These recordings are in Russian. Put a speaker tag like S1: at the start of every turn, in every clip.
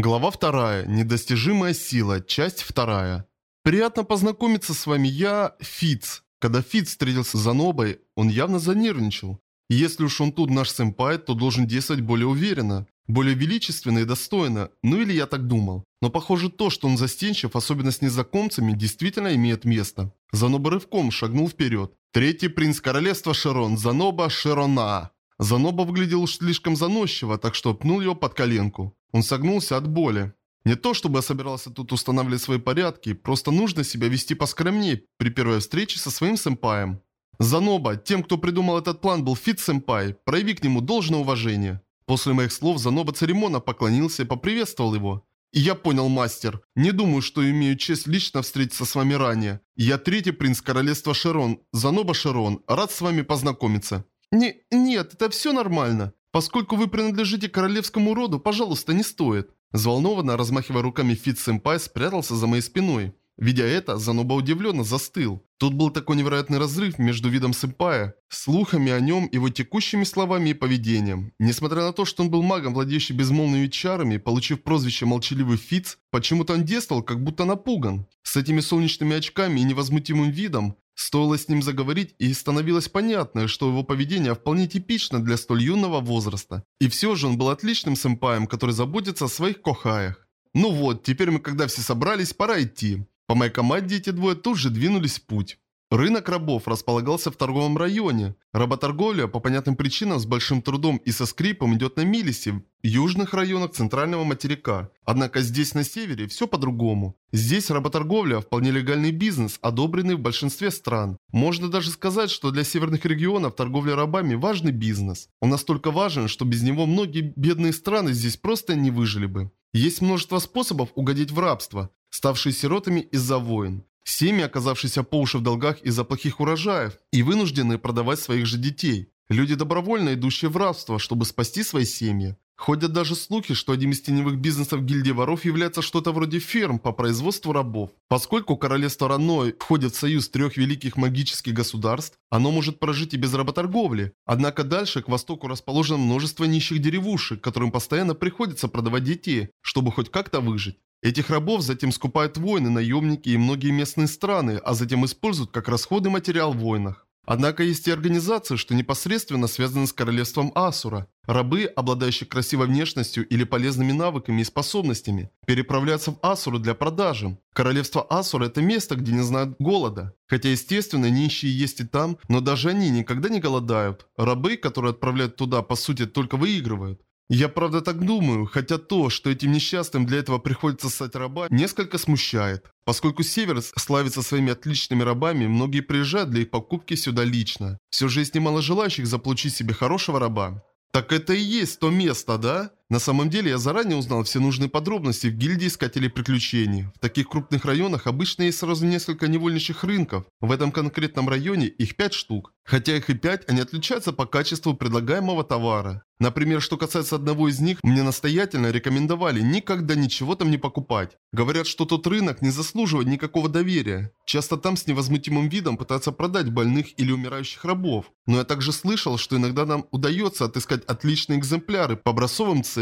S1: Глава 2. Недостижимая сила. Часть 2. Приятно познакомиться с вами. Я Фиц. Когда Фиц встретился с Занобой, он явно занервничал. И если уж он тут наш сэмпай, то должен действовать более уверенно, более величественно и достойно. Ну или я так думал. Но похоже то, что он застенчив, особенно с незнакомцами, действительно имеет место. Заноба рывком шагнул вперед. Третий принц королевства Шерон, Заноба Шерона. Заноба выглядел слишком заносчиво, так что пнул его под коленку. Он согнулся от боли. Не то чтобы я собирался тут устанавливать свои порядки, просто нужно себя вести поскромнее при первой встрече со своим сэмпаем. Заноба, тем, кто придумал этот план, был Фит-сэмпай, прояви к нему должное уважение. После моих слов Заноба церемонно поклонился и поприветствовал его. И я понял, мастер. Не думаю, что имею честь лично встретиться с вами ранее. Я третий принц королевства Шерон, Заноба Шерон. Рад с вами познакомиться. Не, нет, это все нормально. Поскольку вы принадлежите королевскому роду, пожалуйста, не стоит. Взволнованно, размахивая руками, Фит-сэмпай спрятался за моей спиной. Видя это, Заноба удивленно застыл. Тут был такой невероятный разрыв между видом сэмпая, слухами о нем, его текущими словами и поведением. Несмотря на то, что он был магом, владеющим безмолвными чарами, получив прозвище «Молчаливый Фиц», почему-то он действовал, как будто напуган. С этими солнечными очками и невозмутимым видом, Стоило с ним заговорить, и становилось понятно, что его поведение вполне типично для столь юного возраста. И все же он был отличным сэмпаем, который заботится о своих кохаях. Ну вот, теперь мы, когда все собрались, пора идти. По моей команде эти двое тут же двинулись в путь. Рынок рабов располагался в торговом районе. Работорговля по понятным причинам с большим трудом и со скрипом идет на Милисе, в южных районах центрального материка. Однако здесь на севере все по-другому. Здесь работорговля – вполне легальный бизнес, одобренный в большинстве стран. Можно даже сказать, что для северных регионов торговля рабами – важный бизнес. Он настолько важен, что без него многие бедные страны здесь просто не выжили бы. Есть множество способов угодить в рабство, ставшие сиротами из-за войн. Семьи, оказавшиеся по уши в долгах из-за плохих урожаев, и вынуждены продавать своих же детей. Люди, добровольно идущие в рабство, чтобы спасти свои семьи. Ходят даже слухи, что одним из теневых бизнесов гильдии воров является что-то вроде ферм по производству рабов. Поскольку королевство Раной входит в союз трех великих магических государств, оно может прожить и без работорговли. Однако дальше к востоку расположено множество нищих деревушек, которым постоянно приходится продавать детей, чтобы хоть как-то выжить. Этих рабов затем скупают воины, наемники и многие местные страны, а затем используют как расходный материал в войнах. Однако есть и организации, что непосредственно связаны с королевством Асура. Рабы, обладающие красивой внешностью или полезными навыками и способностями, переправляются в Асуру для продажи. Королевство Асура – это место, где не знают голода. Хотя, естественно, нищие есть и там, но даже они никогда не голодают. Рабы, которые отправляют туда, по сути, только выигрывают. Я правда так думаю, хотя то, что этим несчастным для этого приходится стать рабами, несколько смущает. Поскольку Север славится своими отличными рабами, многие приезжают для их покупки сюда лично. Все же есть немало желающих заполучить себе хорошего раба. Так это и есть то место, да? На самом деле я заранее узнал все нужные подробности в гильдии искателей приключений. В таких крупных районах обычно есть сразу несколько невольничьих рынков. В этом конкретном районе их 5 штук. Хотя их и 5, они отличаются по качеству предлагаемого товара. Например, что касается одного из них, мне настоятельно рекомендовали никогда ничего там не покупать. Говорят, что тот рынок не заслуживает никакого доверия. Часто там с невозмутимым видом пытаются продать больных или умирающих рабов. Но я также слышал, что иногда нам удается отыскать отличные экземпляры по образцовым ценам.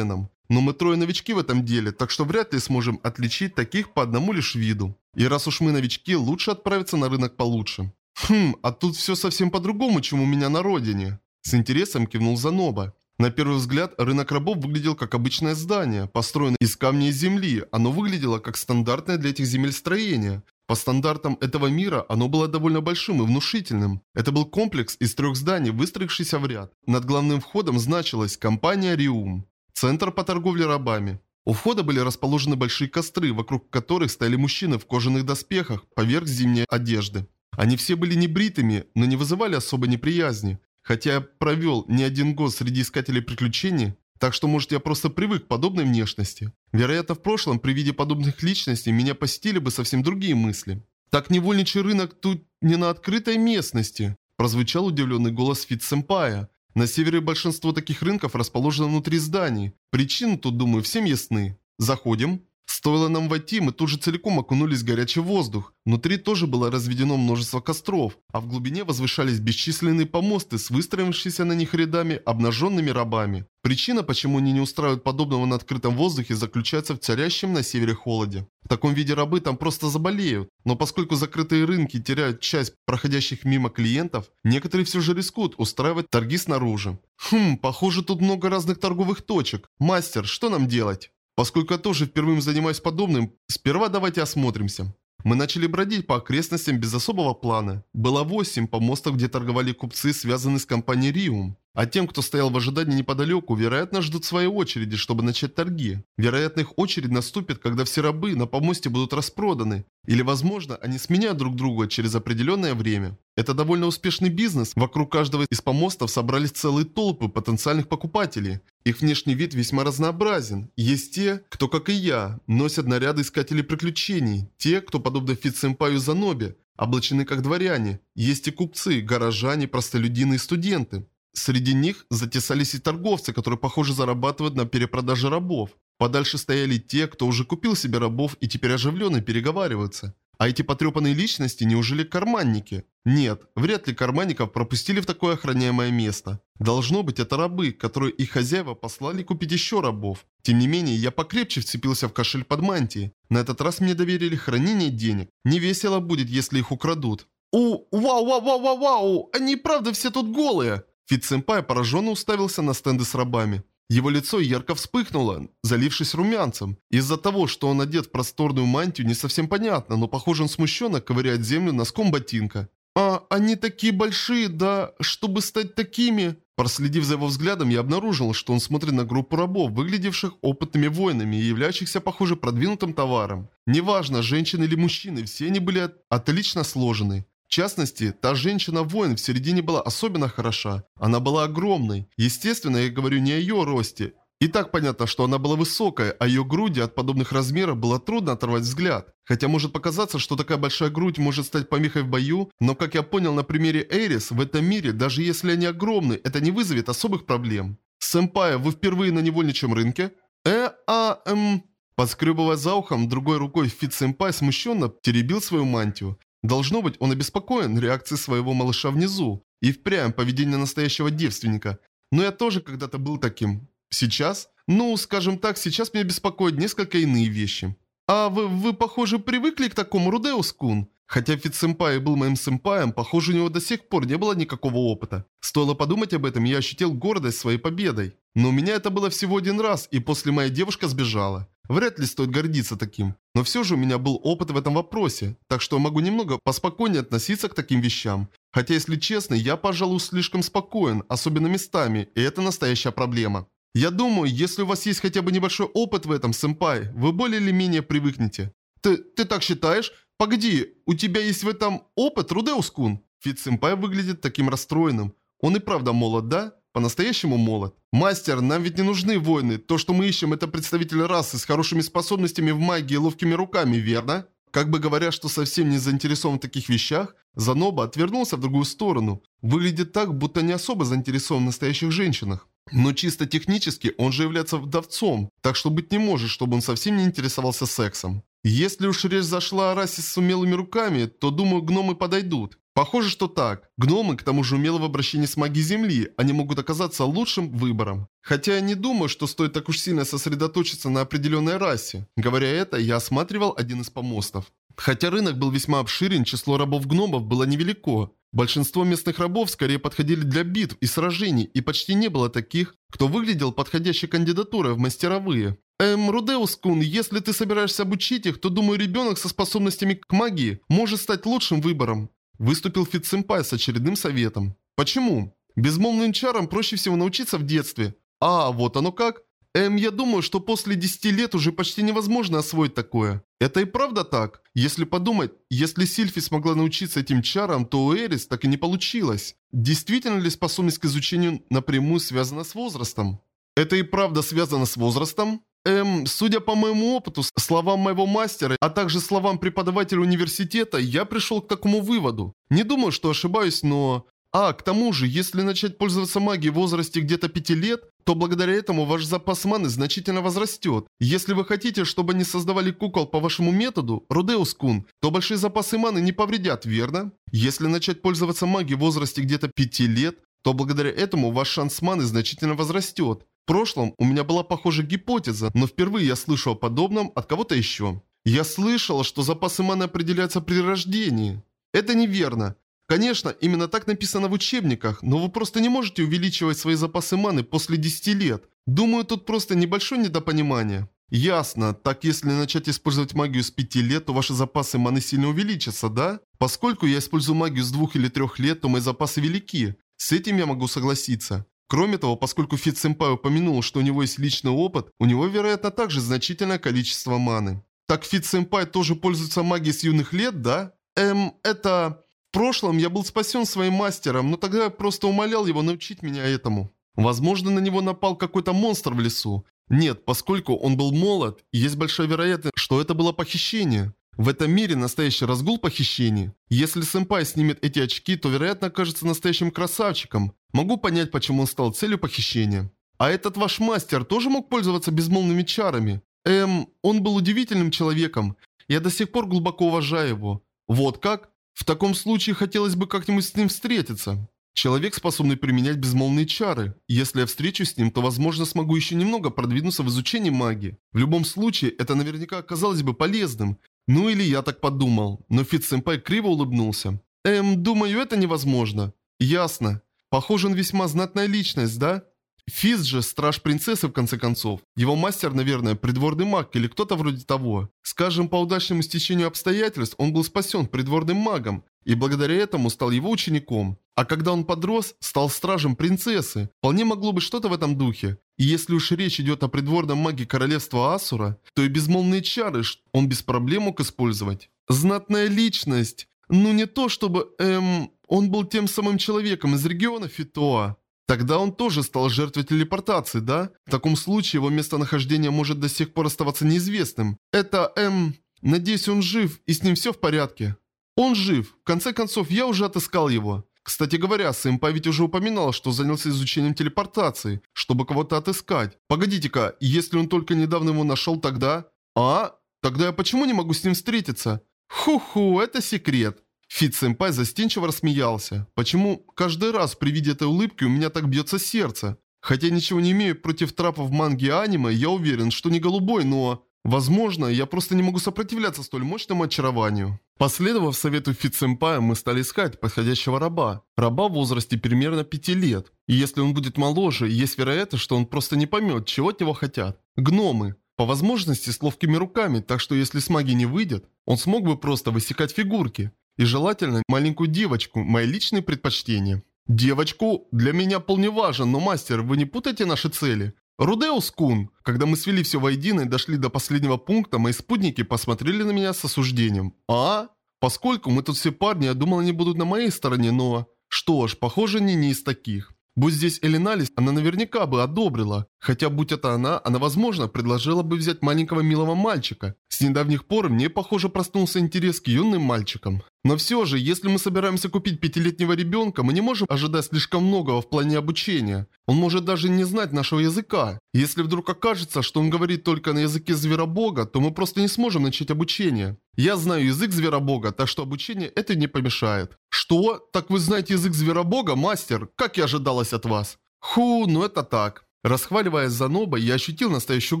S1: Но мы трое новички в этом деле, так что вряд ли сможем отличить таких по одному лишь виду. И раз уж мы новички, лучше отправиться на рынок получше. Хм, а тут все совсем по-другому, чем у меня на родине. С интересом кивнул Заноба. На первый взгляд, рынок рабов выглядел как обычное здание, построенное из камня и земли. Оно выглядело как стандартное для этих земель строение. По стандартам этого мира оно было довольно большим и внушительным. Это был комплекс из трех зданий, выстроившийся в ряд. Над главным входом значилась компания Риум. Центр по торговле рабами. У входа были расположены большие костры, вокруг которых стояли мужчины в кожаных доспехах поверх зимней одежды. Они все были небритыми, но не вызывали особой неприязни. Хотя я провел не один год среди искателей приключений, так что, может, я просто привык к подобной внешности. Вероятно, в прошлом при виде подобных личностей меня посетили бы совсем другие мысли. Так невольничий рынок тут не на открытой местности, прозвучал удивленный голос Фит-сэмпая. На севере большинство таких рынков расположено внутри зданий. Причины тут, думаю, всем ясны. Заходим. Стоило нам войти, мы тут же целиком окунулись в горячий воздух. Внутри тоже было разведено множество костров, а в глубине возвышались бесчисленные помосты с выстроившимися на них рядами обнаженными рабами. Причина, почему они не устраивают подобного на открытом воздухе, заключается в царящем на севере холоде. В таком виде рабы там просто заболеют. Но поскольку закрытые рынки теряют часть проходящих мимо клиентов, некоторые все же рискуют устраивать торги снаружи. Хм, похоже тут много разных торговых точек. Мастер, что нам делать? Поскольку тоже впервые занимаюсь подобным, сперва давайте осмотримся. Мы начали бродить по окрестностям без особого плана. Было восемь помостов, где торговали купцы, связанные с компанией Риум. А тем, кто стоял в ожидании неподалеку, вероятно, ждут своей очереди, чтобы начать торги. Вероятно, их очередь наступит, когда все рабы на помосте будут распроданы. Или, возможно, они сменяют друг друга через определенное время. Это довольно успешный бизнес. Вокруг каждого из помостов собрались целые толпы потенциальных покупателей. Их внешний вид весьма разнообразен. Есть те, кто, как и я, носят наряды искателей приключений. Те, кто, подобно Фит-сэмпаю Занобе, облачены как дворяне. Есть и купцы, горожане, простолюдины и студенты. Среди них затесались и торговцы, которые, похоже, зарабатывают на перепродаже рабов. Подальше стояли те, кто уже купил себе рабов и теперь оживленно переговариваются. А эти потрепанные личности неужели карманники? Нет, вряд ли карманников пропустили в такое охраняемое место. Должно быть, это рабы, которые их хозяева послали купить еще рабов. Тем не менее, я покрепче вцепился в кошель под мантией. На этот раз мне доверили хранение денег. Не весело будет, если их украдут. «О, вау-вау-вау-вау-вау! Они правда все тут голые!» Фит-сэмпай пораженно уставился на стенды с рабами. Его лицо ярко вспыхнуло, залившись румянцем. Из-за того, что он одет в просторную мантию, не совсем понятно, но похоже он смущенно ковыряет землю носком ботинка. «А они такие большие, да, чтобы стать такими...» Проследив за его взглядом, я обнаружил, что он смотрит на группу рабов, выглядевших опытными воинами и являющихся, похоже, продвинутым товаром. Неважно, женщины или мужчины, все они были отлично сложены. В частности, та женщина-воин в середине была особенно хороша. Она была огромной. Естественно, я говорю не о ее росте. И так понятно, что она была высокая, а ее груди от подобных размеров было трудно оторвать взгляд. Хотя может показаться, что такая большая грудь может стать помехой в бою, но как я понял на примере Эрис, в этом мире, даже если они огромны, это не вызовет особых проблем. Сэмпая, вы впервые на невольничьем рынке? Э, а, эм... Подскребывая за ухом, другой рукой Фит Сэмпай смущенно теребил свою мантию. Должно быть, он обеспокоен реакцией своего малыша внизу. И впрямь поведение настоящего девственника. Но я тоже когда-то был таким. Сейчас? Ну, скажем так, сейчас меня беспокоят несколько иные вещи. А вы, вы похоже, привыкли к такому, Рудеус-кун? Хотя Фит-сэмпай был моим сэмпаем, похоже, у него до сих пор не было никакого опыта. Стоило подумать об этом, я ощутил гордость своей победой. Но у меня это было всего один раз, и после моя девушка сбежала. Вряд ли стоит гордиться таким. Но все же у меня был опыт в этом вопросе, так что могу немного поспокойнее относиться к таким вещам. Хотя, если честно, я, пожалуй, слишком спокоен, особенно местами, и это настоящая проблема. Я думаю, если у вас есть хотя бы небольшой опыт в этом, сэмпай, вы более или менее привыкнете. Ты, ты так считаешь? Погоди, у тебя есть в этом опыт, Рудеус-кун? Фит-сэмпай выглядит таким расстроенным. Он и правда молод, да? По-настоящему молод. Мастер, нам ведь не нужны воины. То, что мы ищем, это представитель расы с хорошими способностями в магии и ловкими руками, верно? Как бы говоря, что совсем не заинтересован в таких вещах, Заноба отвернулся в другую сторону. Выглядит так, будто не особо заинтересован в настоящих женщинах. Но чисто технически он же является вдовцом, так что быть не может, чтобы он совсем не интересовался сексом. Если уж речь зашла о расе с умелыми руками, то, думаю, гномы подойдут. Похоже, что так. Гномы, к тому же умело в обращении с магией Земли, они могут оказаться лучшим выбором. Хотя я не думаю, что стоит так уж сильно сосредоточиться на определенной расе. Говоря это, я осматривал один из помостов. Хотя рынок был весьма обширен, число рабов-гномов было невелико. Большинство местных рабов скорее подходили для битв и сражений, и почти не было таких, кто выглядел подходящей кандидатурой в мастеровые. Эм, Рудеус-кун, если ты собираешься обучить их, то думаю, ребенок со способностями к магии может стать лучшим выбором. Выступил Фит-сэмпай с очередным советом. Почему? Безмолвным чарам проще всего научиться в детстве. А, вот оно как. Эм, я думаю, что после 10 лет уже почти невозможно освоить такое. Это и правда так? Если подумать, если Сильфи смогла научиться этим чарам, то у Эрис так и не получилось. Действительно ли способность к изучению напрямую связана с возрастом? Это и правда связано с возрастом? Эм, судя по моему опыту, словам моего мастера, а также словам преподавателя университета, я пришел к такому выводу. Не думаю, что ошибаюсь, но... А, к тому же, если начать пользоваться магией в возрасте где-то 5 лет, то благодаря этому ваш запас маны значительно возрастет. Если вы хотите, чтобы они создавали кукол по вашему методу, Рудеус-кун, то большие запасы маны не повредят, верно? Если начать пользоваться магией в возрасте где-то 5 лет, то благодаря этому ваш шанс маны значительно возрастет. В прошлом у меня была похожая гипотеза, но впервые я слышу о подобном от кого-то еще. Я слышал, что запасы маны определяются при рождении. Это неверно. Конечно, именно так написано в учебниках, но вы просто не можете увеличивать свои запасы маны после 10 лет. Думаю, тут просто небольшое недопонимание. Ясно, так если начать использовать магию с 5 лет, то ваши запасы маны сильно увеличатся, да? Поскольку я использую магию с 2 или 3 лет, то мои запасы велики. С этим я могу согласиться. Кроме того, поскольку Фит Сэмпай упомянул, что у него есть личный опыт, у него, вероятно, также значительное количество маны. Так Фит Сэмпай тоже пользуется магией с юных лет, да? Эм, в прошлом я был спасен своим мастером, но тогда я просто умолял его научить меня этому. Возможно, на него напал какой-то монстр в лесу. Нет, поскольку он был молод, есть большая вероятность, что это было похищение. В этом мире настоящий разгул похищений. Если сэмпай снимет эти очки, то вероятно окажется настоящим красавчиком. Могу понять, почему он стал целью похищения. А этот ваш мастер тоже мог пользоваться безмолвными чарами? Эм, он был удивительным человеком. Я до сих пор глубоко уважаю его. Вот как? В таком случае хотелось бы как-нибудь с ним встретиться. Человек, способный применять безмолвные чары. Если я встречусь с ним, то, возможно, смогу еще немного продвинуться в изучении магии. В любом случае, это наверняка оказалось бы полезным. Ну или я так подумал. Но Фит-сэмпай криво улыбнулся. Эм, думаю, это невозможно. Ясно. Похоже, он весьма знатная личность, да? Физ же страж принцессы в конце концов. Его мастер, наверное, придворный маг или кто-то вроде того. Скажем, по удачному стечению обстоятельств он был спасен придворным магом, и благодаря этому стал его учеником. А когда он подрос, стал стражем принцессы. Вполне могло быть что-то в этом духе. И если уж речь идет о придворном маге королевства Асура, то и безмолвные чары он без проблем мог использовать. Знатная личность. Ну не то чтобы, эм, он был тем самым человеком из региона Фитоа. Тогда он тоже стал жертвой телепортации, да? В таком случае его местонахождение может до сих пор оставаться неизвестным. Это, эм... Надеюсь, он жив, и с ним все в порядке. Он жив. В конце концов, я уже отыскал его. Кстати говоря, Сэмпа ведь уже упоминал, что занялся изучением телепортации, чтобы кого-то отыскать. Погодите-ка, если он только недавно его нашел тогда... А? Тогда я почему не могу с ним встретиться? Ху-ху, это секрет. Фит-сэмпай застенчиво рассмеялся. Почему каждый раз при виде этой улыбки у меня так бьется сердце? Хотя ничего не имею против трапов манги и аниме, я уверен, что не голубой, но... Возможно, я просто не могу сопротивляться столь мощному очарованию. Последовав совету Фит-сэмпая, мы стали искать подходящего раба. Раба в возрасте примерно 5 лет. И если он будет моложе, есть вероятность, что он просто не поймет, чего от него хотят. Гномы. По возможности с ловкими руками, так что если с магией не выйдет, он смог бы просто высекать фигурки. И желательно маленькую девочку, мои личные предпочтения. Девочку для меня вполне важен, но мастер, вы не путайте наши цели. Рудеус Кун, когда мы свели все воедино и дошли до последнего пункта, мои спутники посмотрели на меня с осуждением. А? Поскольку мы тут все парни, я думал, они будут на моей стороне, но... Что ж, похоже, они не из таких. Будь здесь Элиналис, она наверняка бы одобрила. Хотя, будь это она, она, возможно, предложила бы взять маленького милого мальчика. С недавних пор мне, похоже, проснулся интерес к юным мальчикам. Но все же, если мы собираемся купить пятилетнего ребенка, мы не можем ожидать слишком многого в плане обучения. Он может даже не знать нашего языка. Если вдруг окажется, что он говорит только на языке зверобога, то мы просто не сможем начать обучение. Я знаю язык зверобога, так что обучение это не помешает. Что? Так вы знаете язык зверобога, мастер? Как я ожидалось от вас? Ху, ну это так. Расхваливаясь за Ноба, я ощутил настоящую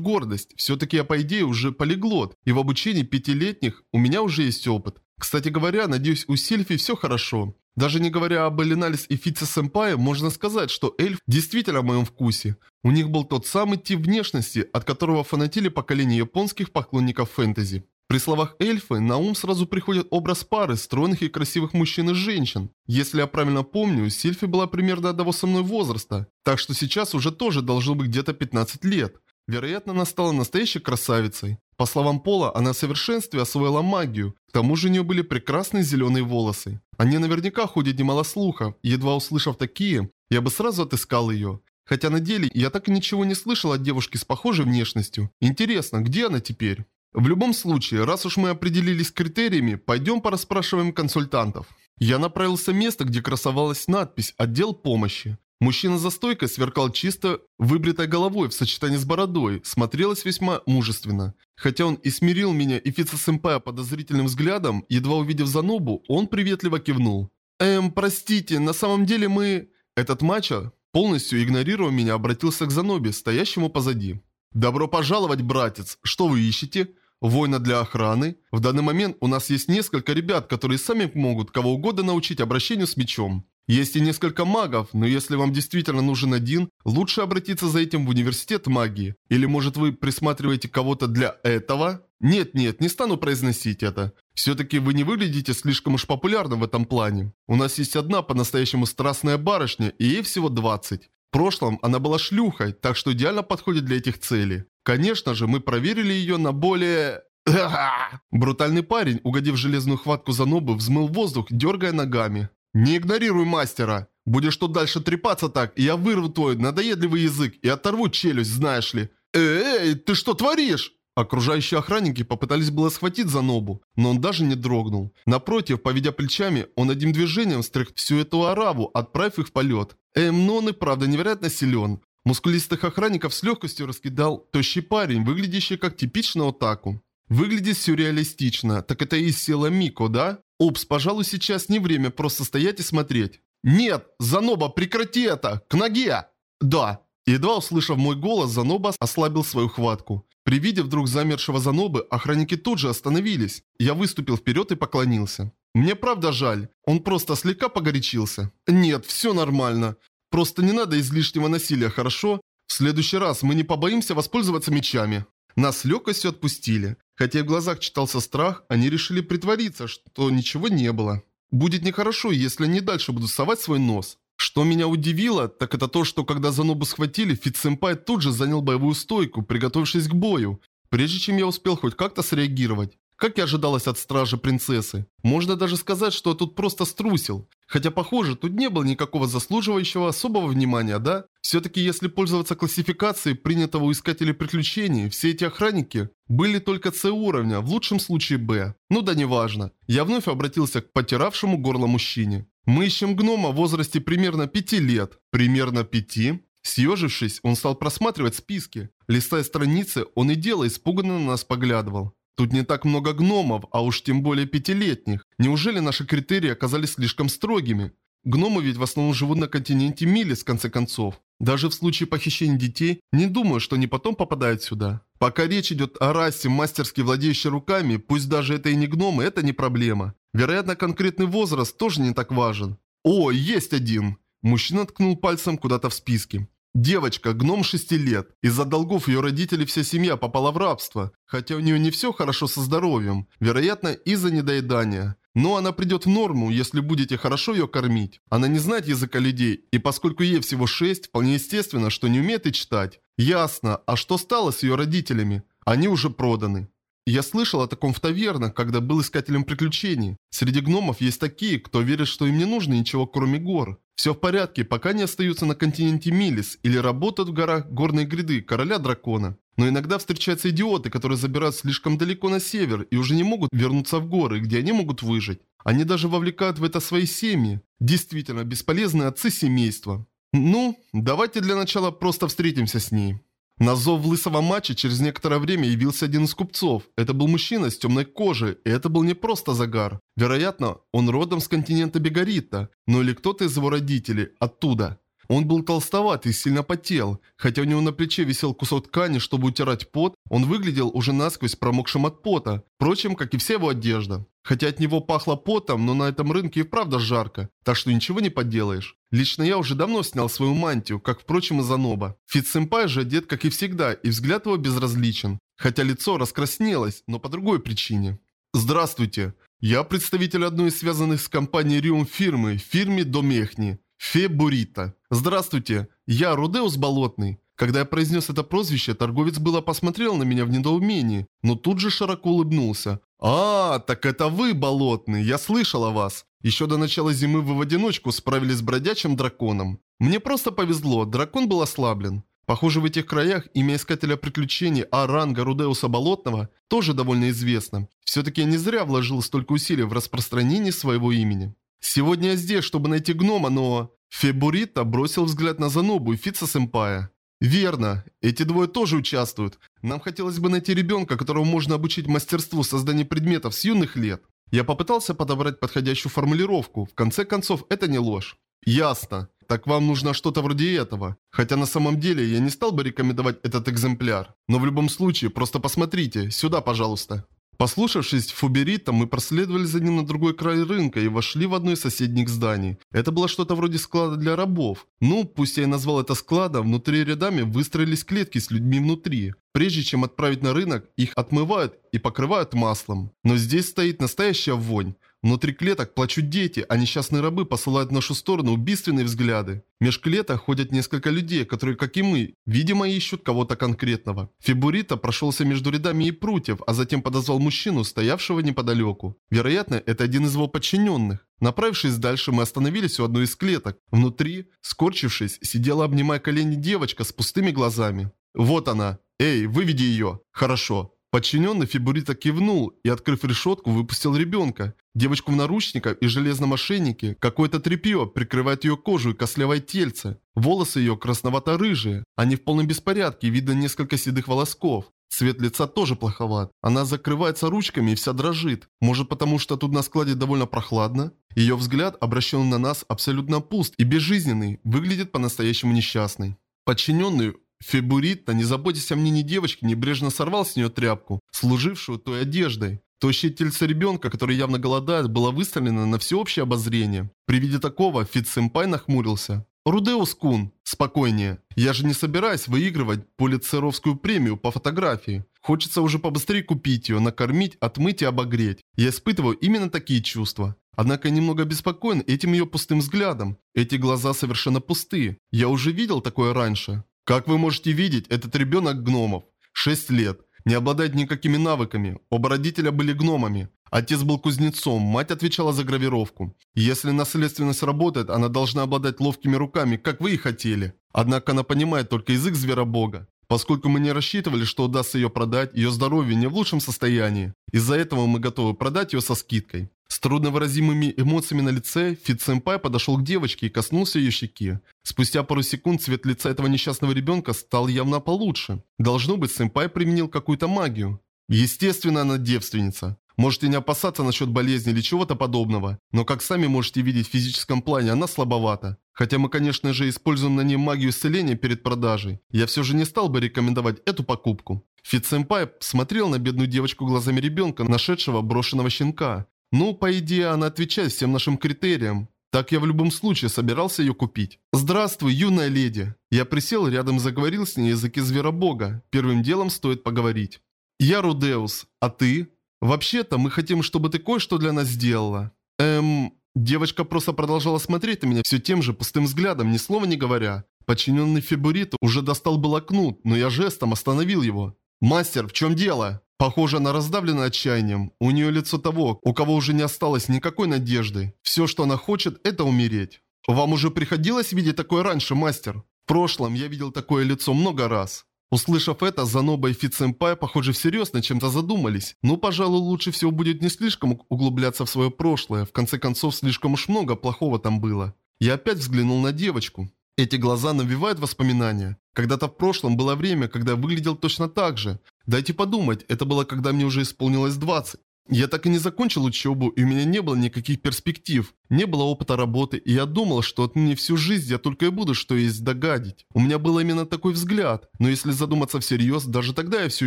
S1: гордость. Все-таки я, по идее, уже полиглот, и в обучении пятилетних у меня уже есть опыт. Кстати говоря, надеюсь, у Сильфи все хорошо. Даже не говоря об Элиналис и Фитце Сэмпае, можно сказать, что эльф действительно в моем вкусе. У них был тот самый тип внешности, от которого фанатели поколение японских поклонников фэнтези. При словах эльфы на ум сразу приходит образ пары стройных и красивых мужчин и женщин. Если я правильно помню, Сильфи была примерно одного со мной возраста, так что сейчас уже тоже должно быть где-то 15 лет. Вероятно, она стала настоящей красавицей. По словам Пола, она в совершенстве освоила магию. К тому же у нее были прекрасные зеленые волосы. Они наверняка ходят немало слухов. Едва услышав такие, я бы сразу отыскал ее. Хотя на деле я так и ничего не слышал от девушки с похожей внешностью. Интересно, где она теперь? В любом случае, раз уж мы определились с критериями, пойдем порасспрашиваем консультантов. Я направился в место, где красовалась надпись «Отдел помощи». Мужчина за стойкой сверкал чисто выбритой головой в сочетании с бородой, смотрелось весьма мужественно. Хотя он и смирил меня и Фица-сэмпая подозрительным взглядом, едва увидев Занобу, он приветливо кивнул. «Эм, простите, на самом деле мы...» Этот мачо, полностью игнорируя меня, обратился к Занобе, стоящему позади. «Добро пожаловать, братец! Что вы ищете?» Воина для охраны. В данный момент у нас есть несколько ребят, которые сами могут кого угодно научить обращению с мечом. Есть и несколько магов, но если вам действительно нужен один, лучше обратиться за этим в университет магии. Или может вы присматриваете кого-то для этого? Нет-нет, не стану произносить это. Все-таки вы не выглядите слишком уж популярным в этом плане. У нас есть одна по-настоящему страстная барышня, и ей всего 20. В прошлом она была шлюхой, так что идеально подходит для этих целей. Конечно же, мы проверили ее на более... Брутальный парень, угодив железную хватку Занобы, взмыл воздух, дергая ногами. «Не игнорируй мастера! Будешь тут дальше трепаться так, и я вырву твой надоедливый язык и оторву челюсть, знаешь ли!» «Эй, ты что творишь?» Окружающие охранники попытались было схватить Занобу, но он даже не дрогнул. Напротив, поведя плечами, он одним движением стрях всю эту араву, отправив их в полет. Эм, но он и правда невероятно силен. Мускулистых охранников с легкостью раскидал тощий парень, выглядящий как типичный отаку. Выглядит сюрреалистично, так это и сила Мико, да? Упс, пожалуй, сейчас не время просто стоять и смотреть. Нет, Заноба, прекрати это! К ноге! Да. Едва услышав мой голос, Заноба ослабил свою хватку. При виде вдруг замершего Занобы, охранники тут же остановились. Я выступил вперед и поклонился. Мне правда жаль, он просто слегка погорячился. Нет, все нормально. Просто не надо излишнего насилия, хорошо? В следующий раз мы не побоимся воспользоваться мечами. Нас легкостью отпустили. Хотя в глазах читался страх, они решили притвориться, что ничего не было. Будет нехорошо, если они дальше будут совать свой нос. Что меня удивило, так это то, что когда Занобу схватили, Фит-сэмпай тут же занял боевую стойку, приготовившись к бою, прежде чем я успел хоть как-то среагировать. Как и ожидалось от стражи принцессы. Можно даже сказать, что я тут просто струсил. Хотя, похоже, тут не было никакого заслуживающего особого внимания, да? Все-таки, если пользоваться классификацией принятого у искателей приключений, все эти охранники были только С уровня, в лучшем случае Б. Ну да неважно. Я вновь обратился к потиравшему горло мужчине. Мы ищем гнома в возрасте примерно 5 лет. Примерно 5? Съежившись, он стал просматривать списки. Листая страницы, он и дело испуганно на нас поглядывал. Тут не так много гномов, а уж тем более пятилетних. Неужели наши критерии оказались слишком строгими? Гномы ведь в основном живут на континенте Мили, в конце концов. Даже в случае похищения детей, не думаю, что они потом попадают сюда. Пока речь идет о расе, мастерски владеющей руками, пусть даже это и не гномы, это не проблема. Вероятно, конкретный возраст тоже не так важен. О, есть один! Мужчина ткнул пальцем куда-то в списке. Девочка, гном 6 лет. Из-за долгов ее родителей вся семья попала в рабство. Хотя у нее не все хорошо со здоровьем. Вероятно, из-за недоедания. Но она придет в норму, если будете хорошо ее кормить. Она не знает языка людей, и поскольку ей всего 6, вполне естественно, что не умеет и читать. Ясно, а что стало с ее родителями? Они уже проданы. Я слышал о таком в тавернах, когда был искателем приключений. Среди гномов есть такие, кто верит, что им не нужно ничего кроме гор. Все в порядке, пока не остаются на континенте Милис или работают в горах горной гряды короля дракона. Но иногда встречаются идиоты, которые забирают слишком далеко на север и уже не могут вернуться в горы, где они могут выжить. Они даже вовлекают в это свои семьи. Действительно, бесполезные отцы семейства. Ну, давайте для начала просто встретимся с ней. На зов лысого матча через некоторое время явился один из купцов. Это был мужчина с темной кожей, и это был не просто загар. Вероятно, он родом с континента Бегарита, но или кто-то из его родителей оттуда. Он был толстоват и сильно потел. Хотя у него на плече висел кусок ткани, чтобы утирать пот, он выглядел уже насквозь промокшим от пота. Впрочем, как и вся его одежда. Хотя от него пахло потом, но на этом рынке и правда жарко, так что ничего не поделаешь. Лично я уже давно снял свою мантию, как, впрочем, и Заноба. Фит-сэмпай же одет, как и всегда, и взгляд его безразличен. Хотя лицо раскраснелось, но по другой причине. Здравствуйте. Я представитель одной из связанных с компанией Риум фирмы, фирме Домехни. Фе Бурита. Здравствуйте, я Рудеус Болотный. Когда я произнес это прозвище, торговец было посмотрел на меня в недоумении, но тут же широко улыбнулся. «А, так это вы, Болотный, я слышал о вас. Еще до начала зимы вы в одиночку справились с бродячим драконом. Мне просто повезло, дракон был ослаблен. Похоже, в этих краях имя искателя приключений Аранга Рудеуса Болотного тоже довольно известно. Все-таки я не зря вложил столько усилий в распространение своего имени. Сегодня я здесь, чтобы найти гнома, но... Фебурита бросил взгляд на Занобу и Фица-сэмпая. «Верно. Эти двое тоже участвуют. Нам хотелось бы найти ребенка, которого можно обучить мастерству создания предметов с юных лет». Я попытался подобрать подходящую формулировку. В конце концов, это не ложь. «Ясно. Так вам нужно что-то вроде этого. Хотя на самом деле я не стал бы рекомендовать этот экземпляр. Но в любом случае, просто посмотрите. Сюда, пожалуйста». Послушавшись Фуберита, мы проследовали за ним на другой край рынка и вошли в одно из соседних зданий. Это было что-то вроде склада для рабов. Ну, пусть я и назвал это складом, внутри рядами выстроились клетки с людьми внутри. Прежде чем отправить на рынок, их отмывают и покрывают маслом. Но здесь стоит настоящая вонь. Внутри клеток плачут дети, а несчастные рабы посылают в нашу сторону убийственные взгляды. Меж клеток ходят несколько людей, которые, как и мы, видимо ищут кого-то конкретного. Фибурита прошелся между рядами и прутьев, а затем подозвал мужчину, стоявшего неподалеку. Вероятно, это один из его подчиненных. Направившись дальше, мы остановились у одной из клеток. Внутри, скорчившись, сидела обнимая колени девочка с пустыми глазами. «Вот она! Эй, выведи ее!» «Хорошо!» Подчиненный Фибурита кивнул и, открыв решетку, выпустил ребенка. Девочку в наручниках и железном ошейнике, какое-то тряпье прикрывает ее кожу и костлявое тельце. Волосы ее красновато-рыжие, они в полном беспорядке, видно несколько седых волосков. Цвет лица тоже плоховат. Она закрывается ручками и вся дрожит. Может потому, что тут на складе довольно прохладно? Ее взгляд, обращенный на нас, абсолютно пуст и безжизненный, выглядит по-настоящему несчастной. Подчиненный Фебуритта, не заботясь о мнении девочки, небрежно сорвал с нее тряпку, служившую той одеждой. Тощее тельце ребенка, который явно голодает, было выставлено на всеобщее обозрение. При виде такого Фит-сэмпай нахмурился. «Рудеус-кун, спокойнее. Я же не собираюсь выигрывать полицеровскую премию по фотографии. Хочется уже побыстрее купить ее, накормить, отмыть и обогреть. Я испытываю именно такие чувства. Однако я немного обеспокоен этим ее пустым взглядом. Эти глаза совершенно пустые. Я уже видел такое раньше. Как вы можете видеть, этот ребенок гномов. 6 лет. Не обладает никакими навыками. Оба родителя были гномами. Отец был кузнецом, мать отвечала за гравировку. Если наследственность работает, она должна обладать ловкими руками, как вы и хотели. Однако она понимает только язык зверобога. Поскольку мы не рассчитывали, что удастся ее продать, ее здоровье не в лучшем состоянии. Из-за этого мы готовы продать ее со скидкой. С трудновыразимыми эмоциями на лице, Фит Сэмпай подошел к девочке и коснулся ее щеки. Спустя пару секунд цвет лица этого несчастного ребенка стал явно получше. Должно быть, Сэмпай применил какую-то магию. Естественно, она девственница. Можете не опасаться насчет болезни или чего-то подобного, но как сами можете видеть в физическом плане, она слабовата. Хотя мы, конечно же, используем на ней магию исцеления перед продажей, я все же не стал бы рекомендовать эту покупку. Фит-сэмпай смотрел на бедную девочку глазами ребенка, нашедшего брошенного щенка. Ну, по идее, она отвечает всем нашим критериям. Так я в любом случае собирался ее купить. «Здравствуй, юная леди!» Я присел рядом и заговорил с ней языке зверобога. Первым делом стоит поговорить. «Я Рудеус, а ты?» «Вообще-то мы хотим, чтобы ты кое-что для нас сделала». «Эм...» Девочка просто продолжала смотреть на меня все тем же пустым взглядом, ни слова не говоря. Подчиненный Фебуриту уже достал было кнут, но я жестом остановил его. «Мастер, в чем дело?» Похоже, она раздавлена отчаянием. У нее лицо того, у кого уже не осталось никакой надежды. Все, что она хочет, это умереть. Вам уже приходилось видеть такое раньше, мастер? В прошлом я видел такое лицо много раз. Услышав это, Заноба и Фит-сэмпай, похоже, всерьез над чем-то задумались. Ну, пожалуй, лучше всего будет не слишком углубляться в свое прошлое. В конце концов, слишком уж много плохого там было. Я опять взглянул на девочку. Эти глаза навевают воспоминания. Когда-то в прошлом было время, когда выглядел точно так же. Дайте подумать, это было когда мне уже исполнилось 20. Я так и не закончил учебу, и у меня не было никаких перспектив. Не было опыта работы, и я думал, что отныне всю жизнь я только и буду что есть догадить. У меня был именно такой взгляд, но если задуматься всерьез, даже тогда я все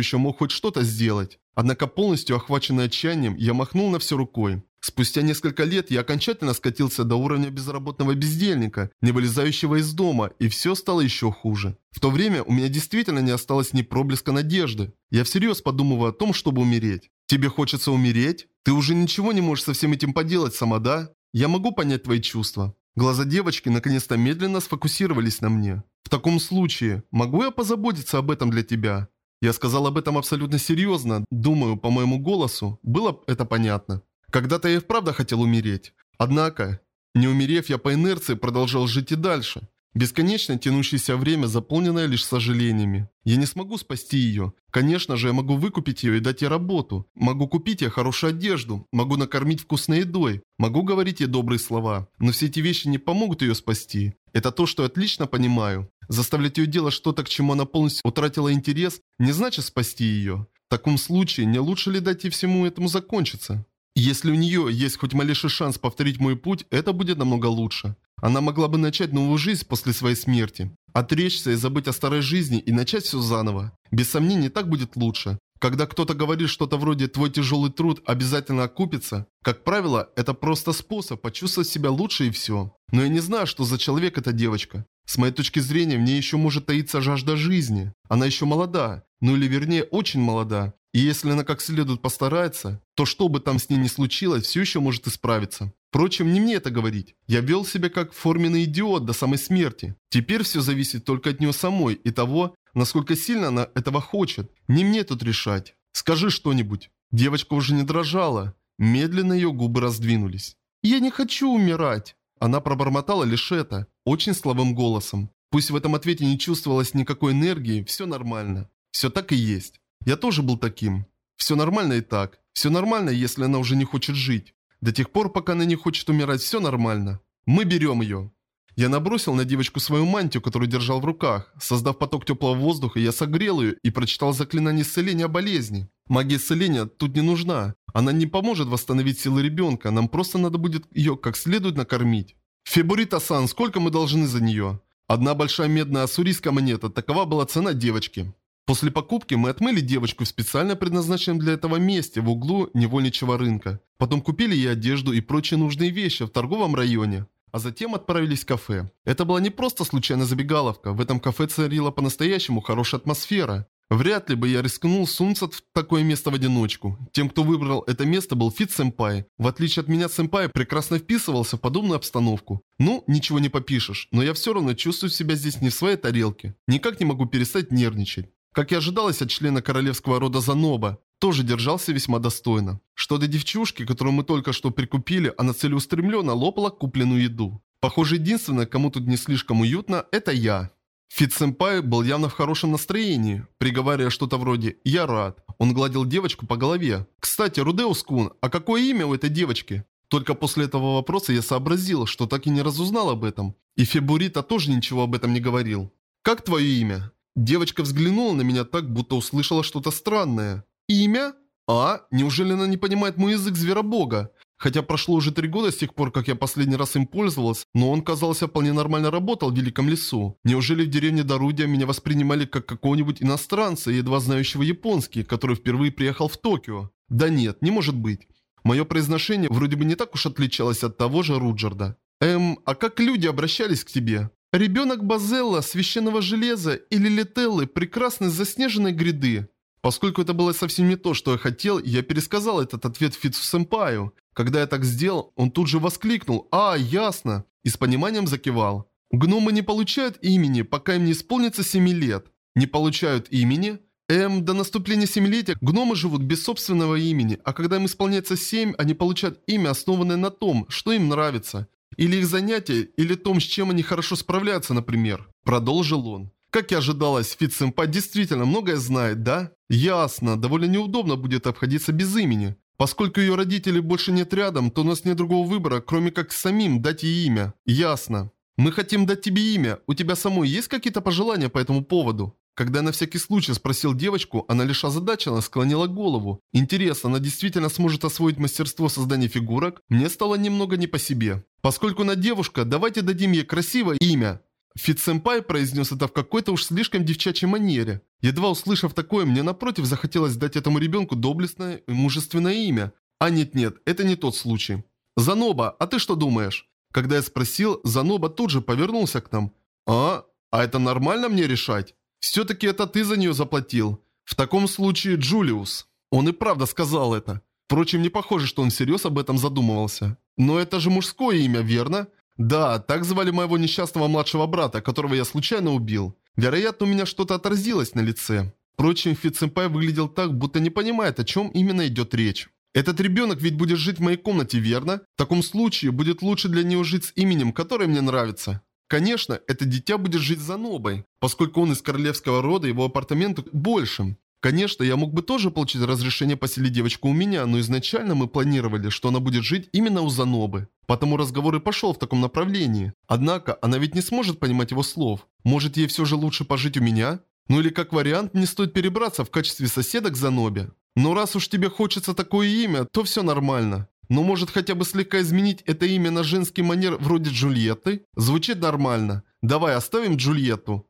S1: еще мог хоть что-то сделать. Однако полностью охваченный отчаянием, я махнул на все рукой. Спустя несколько лет я окончательно скатился до уровня безработного бездельника, не вылезающего из дома, и все стало еще хуже. В то время у меня действительно не осталось ни проблеска надежды. Я всерьез подумываю о том, чтобы умереть. Тебе хочется умереть? Ты уже ничего не можешь со всем этим поделать сама, да? Я могу понять твои чувства. Глаза девочки наконец-то медленно сфокусировались на мне. В таком случае, могу я позаботиться об этом для тебя? Я сказал об этом абсолютно серьезно. Думаю, по моему голосу, было это понятно. Когда-то я и вправду хотел умереть. Однако, не умерев, я по инерции продолжал жить и дальше. Бесконечно тянущееся время, заполненное лишь сожалениями. Я не смогу спасти ее. Конечно же, я могу выкупить ее и дать ей работу. Могу купить ей хорошую одежду. Могу накормить вкусной едой. Могу говорить ей добрые слова. Но все эти вещи не помогут ее спасти. Это то, что я отлично понимаю. Заставлять ее делать что-то, к чему она полностью утратила интерес, не значит спасти ее. В таком случае, не лучше ли дать ей всему этому закончиться? Если у нее есть хоть малейший шанс повторить мой путь, это будет намного лучше. Она могла бы начать новую жизнь после своей смерти. Отречься и забыть о старой жизни и начать все заново. Без сомнений, так будет лучше. Когда кто-то говорит что-то вроде «твой тяжелый труд обязательно окупится», как правило, это просто способ почувствовать себя лучше и все. Но я не знаю, что за человек эта девочка. С моей точки зрения, в ней еще может таиться жажда жизни. Она еще молода, ну или вернее, очень молода. И если она как следует постарается, то что бы там с ней ни случилось, все еще может исправиться. Впрочем, не мне это говорить. Я вел себя как форменный идиот до самой смерти. Теперь все зависит только от нее самой и того, насколько сильно она этого хочет. Не мне тут решать. Скажи что-нибудь. Девочка уже не дрожала. Медленно ее губы раздвинулись. «Я не хочу умирать!» Она пробормотала лишь это, очень слабым голосом. Пусть в этом ответе не чувствовалось никакой энергии, все нормально. Все так и есть. Я тоже был таким. Все нормально и так. Все нормально, если она уже не хочет жить. До тех пор, пока она не хочет умирать, все нормально. Мы берем ее. Я набросил на девочку свою мантию, которую держал в руках. Создав поток теплого воздуха, я согрел ее и прочитал заклинание исцеления болезни. Магия исцеления тут не нужна. Она не поможет восстановить силы ребенка, нам просто надо будет ее как следует накормить. Фебурита-сан, сколько мы должны за нее? Одна большая медная ассурийская монета, такова была цена девочки. После покупки мы отмыли девочку в специально предназначенном для этого месте в углу невольничего рынка. Потом купили ей одежду и прочие нужные вещи в торговом районе. А затем отправились в кафе. Это была не просто случайная забегаловка, в этом кафе царила по-настоящему хорошая атмосфера. Вряд ли бы я рискнул сунуться в такое место в одиночку. Тем, кто выбрал это место, был Фит Сэмпай. В отличие от меня, Сэмпай прекрасно вписывался в подобную обстановку. Ну, ничего не попишешь, но я все равно чувствую себя здесь не в своей тарелке. Никак не могу перестать нервничать. Как и ожидалось от члена королевского рода Заноба, тоже держался весьма достойно. Что до девчушки, которую мы только что прикупили, она целеустремленно лопала купленную еду. Похоже, единственное, кому тут не слишком уютно, это я. Фит-сэмпай был явно в хорошем настроении, приговаривая что-то вроде «Я рад». Он гладил девочку по голове. «Кстати, Рудеус-кун, а какое имя у этой девочки?» Только после этого вопроса я сообразил, что так и не разузнал об этом. И Фебурита тоже ничего об этом не говорил. «Как твое имя?» Девочка взглянула на меня так, будто услышала что-то странное. «Имя? А? Неужели она не понимает мой язык зверобога? Хотя прошло уже три года с тех пор, как я последний раз им пользовался, но он, казался, вполне нормально работал в Великом лесу. Неужели в деревне Дарудия меня воспринимали как какого-нибудь иностранца, едва знающего японский, который впервые приехал в Токио? Да нет, не может быть. Мое произношение вроде бы не так уж отличалось от того же Руджерда. Эм, а как люди обращались к тебе? Ребенок Базелла, священного железа или Летеллы, прекрасной заснеженной гряды. Поскольку это было совсем не то, что я хотел, я пересказал этот ответ Фицу Сэмпаю. Когда я так сделал, он тут же воскликнул «А, ясно!» и с пониманием закивал. Гномы не получают имени, пока им не исполнится 7 лет. Не получают имени? Эм, до наступления семилетия гномы живут без собственного имени, а когда им исполняется 7, они получают имя, основанное на том, что им нравится. Или их занятия, или том, с чем они хорошо справляются, например. Продолжил он. Как и ожидалось, Фит-сэмпай действительно многое знает, да? Ясно, довольно неудобно будет обходиться без имени. Поскольку ее родителей больше нет рядом, то у нас нет другого выбора, кроме как самим дать ей имя. Ясно. Мы хотим дать тебе имя. У тебя самой есть какие-то пожелания по этому поводу? Когда я на всякий случай спросил девочку, она лишь озадаченно склонила голову. Интересно, она действительно сможет освоить мастерство создания фигурок? Мне стало немного не по себе. Поскольку она девушка, давайте дадим ей красивое имя. Фит-сэмпай произнес это в какой-то уж слишком девчачьей манере. Едва услышав такое, мне напротив захотелось дать этому ребенку доблестное и мужественное имя. А нет-нет, это не тот случай. Заноба, а ты что думаешь? Когда я спросил, Заноба тут же повернулся к нам. А? А это нормально мне решать? Все-таки это ты за нее заплатил. В таком случае Джулиус. Он и правда сказал это. Впрочем, не похоже, что он всерьез об этом задумывался. Но это же мужское имя, верно? Да, так звали моего несчастного младшего брата, которого я случайно убил. Вероятно, у меня что-то отразилось на лице. Впрочем, Фит-сэмпай выглядел так, будто не понимает, о чем именно идет речь. Этот ребенок ведь будет жить в моей комнате, верно? В таком случае будет лучше для нее жить с именем, которое мне нравится. Конечно, это дитя будет жить за Нобой, поскольку он из королевского рода, его апартаменты больше. Конечно, я мог бы тоже получить разрешение поселить девочку у меня, но изначально мы планировали, что она будет жить именно у Занобы. Потому разговор и пошел в таком направлении. Однако, она ведь не сможет понимать его слов. Может, ей все же лучше пожить у меня? Ну или как вариант, не стоит перебраться в качестве соседа к Занобе. Но раз уж тебе хочется такое имя, то все нормально. Но может хотя бы слегка изменить это имя на женский манер вроде Джульетты? Звучит нормально. Давай оставим Джульетту.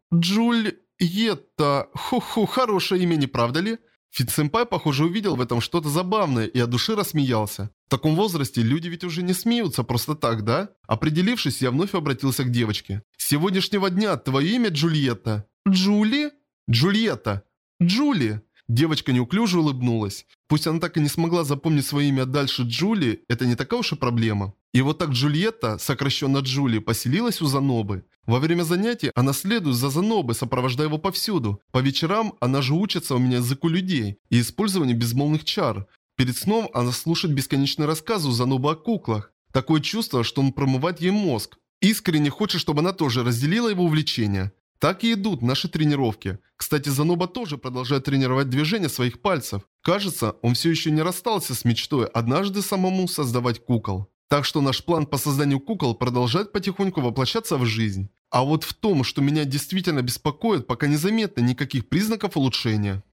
S1: Джульетта. Ху-ху, хорошее имя, не правда ли? Фит-сэмпай, похоже, увидел в этом что-то забавное и от души рассмеялся. В таком возрасте люди ведь уже не смеются просто так, да? Определившись, я вновь обратился к девочке. С сегодняшнего дня твое имя Джульетта. Джули? Джульетта. Джули. Девочка неуклюже улыбнулась. Пусть она так и не смогла запомнить свое имя дальше Джули, это не такая уж и проблема. И вот так Джульетта, сокращенно Джули, поселилась у Занобы. Во время занятий она следует за Занобы, сопровождая его повсюду. По вечерам она же учится у меня языку людей и использованию безмолвных чар. Перед сном она слушает бесконечные рассказы у Занобы о куклах. Такое чувство, что он промывает ей мозг. Искренне хочет, чтобы она тоже разделила его увлечение. Так и идут наши тренировки. Кстати, Заноба тоже продолжает тренировать движения своих пальцев. Кажется, он все еще не расстался с мечтой однажды самому создавать кукол. Так что наш план по созданию кукол продолжает потихоньку воплощаться в жизнь. А вот в том, что меня действительно беспокоит, пока незаметно никаких признаков улучшения.